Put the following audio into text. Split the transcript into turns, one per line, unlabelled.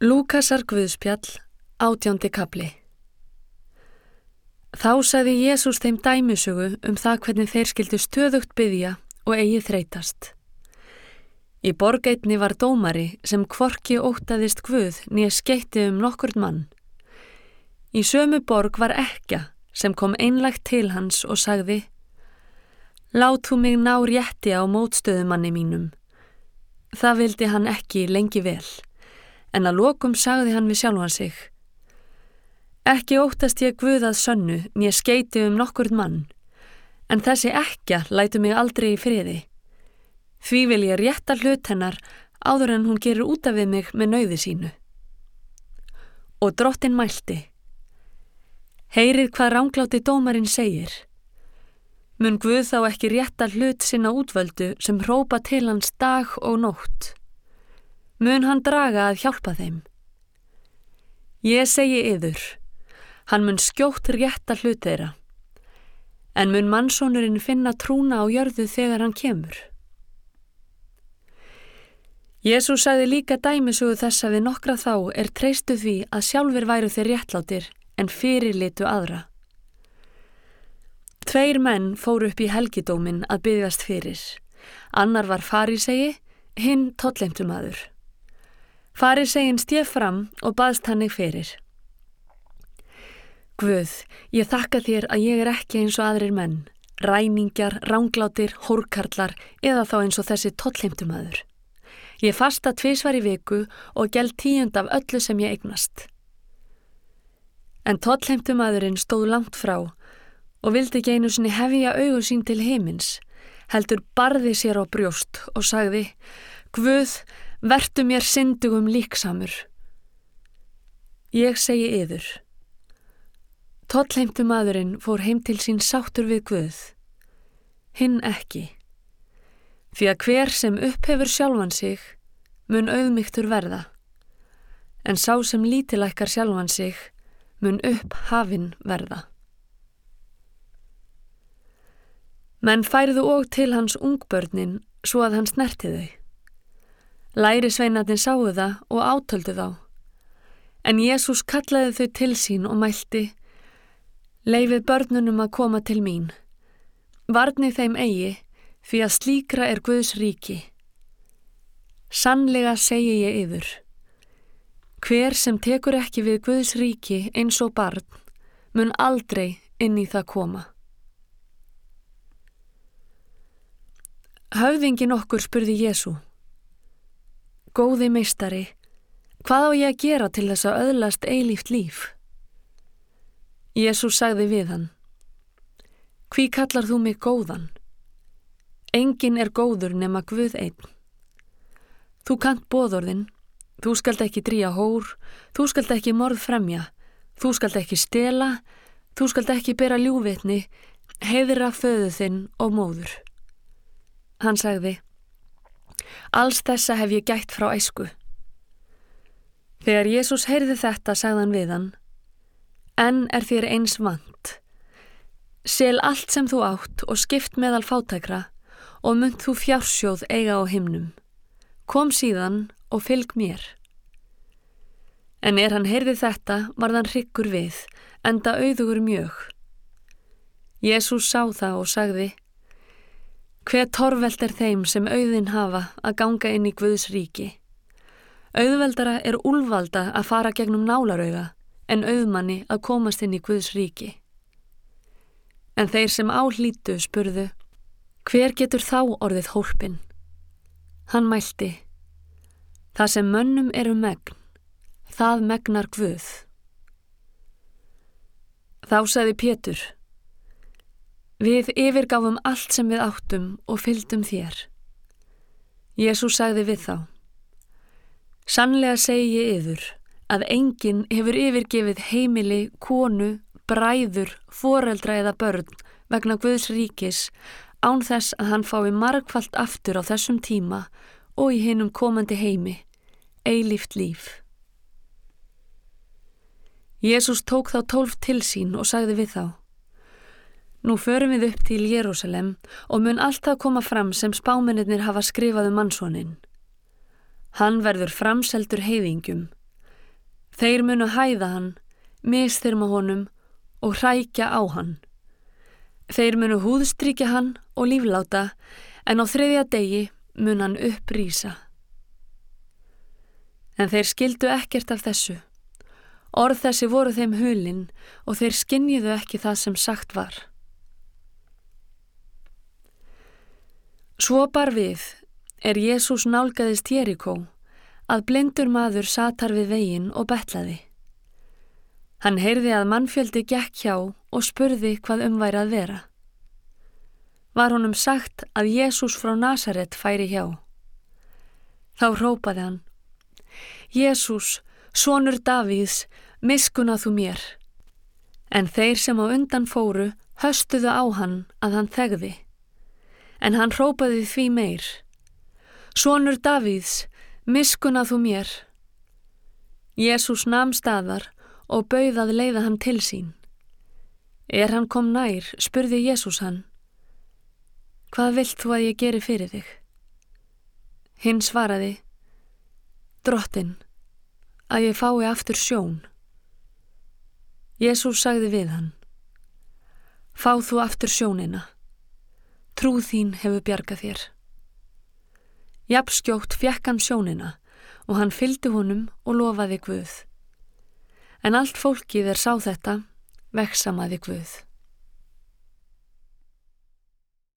Lúkasar Guðspjall, átjóndi kapli Þá sagði Jésús þeim dæmisögu um það hvernig þeir skildu stöðugt byggja og eigi þreytast. Í borgeitni var dómari sem kvorki ótaðist Guð nýja skeitti um nokkur mann. Í sömu borg var ekja sem kom einlagt til hans og sagði Látu mig ná rétti á mótstöðumanni mínum. Það vildi hann ekki lengi vel en að lokum sagði hann við sjálfan sig. Ekki óttast ég guðað sönnu, mér skeiti um nokkur mann, en þessi ekja lætu mig aldrei í friði. Því vil ég rétta hlut hennar áður en hún gerur út af við mig með nauði sínu. Og drottin mælti. Heyrið hvað rángláti dómarinn segir. Mun Guð þá ekki rétta hlut sinna útvöldu sem hrópa til hans dag og nótt mun hann draga að hjálpa þeim. Ég segi yður, hann mun skjótt rétta hlut þeirra, en mun mannsónurinn finna trúna á jörðu þegar hann kemur. Jésús sagði líka dæmisugu þess að við nokkra þá er treystu því að sjálfur væru þeir réttlátir en fyrirlitu aðra. Tveir menn fóru upp í helgidómin að byggjast fyrir. Annar var farisegi, hinn totleimtumadur. Farið seginn stjef fram og baðst hannig fyrir. Guð, ég þakka þér að ég er ekki eins og aðrir menn, ræmingjar, ránglátir, hórkarlar eða þá eins og þessi tollheimtumadur. Ég fasta tvísvar í viku og gæl tíund af öllu sem ég eignast. En tollheimtumadurinn stóð langt frá og vildi ekki einu sinni hefja augur sín til heimins, heldur barði sér á brjóst og sagði Guð, vertu mér syndugum líksamur. Ég segi yður. Tollheimtu maðurinn fór heim til sín sáttur við Guð. Hinn ekki. Því að hver sem upphefur sjálfan sig mun auðmygtur verða. En sá sem lítilækkar sjálfan sig mun upp hafinn verða. Menn færðu og til hans ungbörnin svo að hann snerti þau. Læri sveinatin sáu það og átöldu þá. En Jésús kallaði þau til sín og mælti, leifið börnunum að koma til mín. Varni þeim eigi, því að slíkra er Guðs ríki. Sannlega segi ég yfir. Hver sem tekur ekki við Guðs ríki eins og barn, mun aldrei inn í það koma. Höfðingin okkur spurði Jésú. Góði meistari, hvað á ég að gera til þess að öðlast eilíft líf? Jésús sagði við hann, Hví kallar þú mig góðan? Engin er góður nema Guð einn. Þú kant bóðorðin, þú skalt ekki dríja hór, þú skalt ekki morð fremja, þú skalt ekki stela, þú skalt ekki bera ljúvitni, heiðra föðu þinn og móður. Hann sagði, Alls þessa hef ég gætt frá æsku. Þegar Jésús heyrði þetta, sagðan við hann, enn er þér eins vant. Sel allt sem þú átt og skipt meðal fátækra og mynd þú fjársjóð eiga á himnum. Kom síðan og fylg mér. En er hann heyrði þetta, var þann hryggur við, enda auðugur mjög. Jésús sá það og sagði, Hver torveld er þeim sem auðin hafa að ganga inn í Guðs ríki? Auðveldara er úlvalda að fara gegnum nálarauga en auðmanni að komast inn í Guðs ríki. En þeir sem áhlítu spurðu, hver getur þá orðið hólpin? Hann mælti, það sem mönnum eru megn, það megnar Guð. Þá sagði Pétur, Við yfirgáfum allt sem við áttum og fylgdum þér. Jésús sagði við þá. Sannlega segi ég yfir að enginn hefur yfirgefið heimili, konu, bræður, foreldra eða börn vegna Guðs ríkis án þess að hann fái margfalt aftur á þessum tíma og í hinnum komandi heimi, eilíft líf. Jésús tók þá tólf til sín og sagði við þá. Nú förum við upp til Jérúsalem og mun alltaf koma fram sem spámennir hafa skrifað um mannsónin. Hann verður framseldur heiðingum. Þeir munu hæða hann, misþyrma honum og hrækja á hann. Þeir munu húðstrykja hann og lífláta en á þriðja degi mun hann upprýsa. En þeir skildu ekkert af þessu. Orð þessi voru þeim hulinn og þeir skinniðu ekki það sem sagt var. Svo bar við er Jésús nálgæðist Jerikó að blindur maður satar við veginn og betlaði. Hann heyrði að mannfjöldi gekk hjá og spurði hvað umværi að vera. Var honum sagt að Jésús frá Nazaret færi hjá. Þá rópaði hann, Jésús, sonur Davíðs, miskuna þú mér. En þeir sem á undan fóru höstuðu á hann að hann þegði. En hann rópaði því meir, Sonur Davíðs, miskuna þú mér. Jésús nam staðar og bauðað leiða hann til sín. Er hann kom nær, spurði Jésús hann. Hvað vilt þú að ég geri fyrir þig? Hinn svaraði, Drottin, að ég fái aftur sjón. Jésús sagði við hann, Fá þú aftur sjónina. Trúð þín hefur bjargað þér. Japskjótt fjekk hann sjónina og hann fyldi honum og lofaði Guð. En allt fólkið er sá þetta, veksamaði Guð.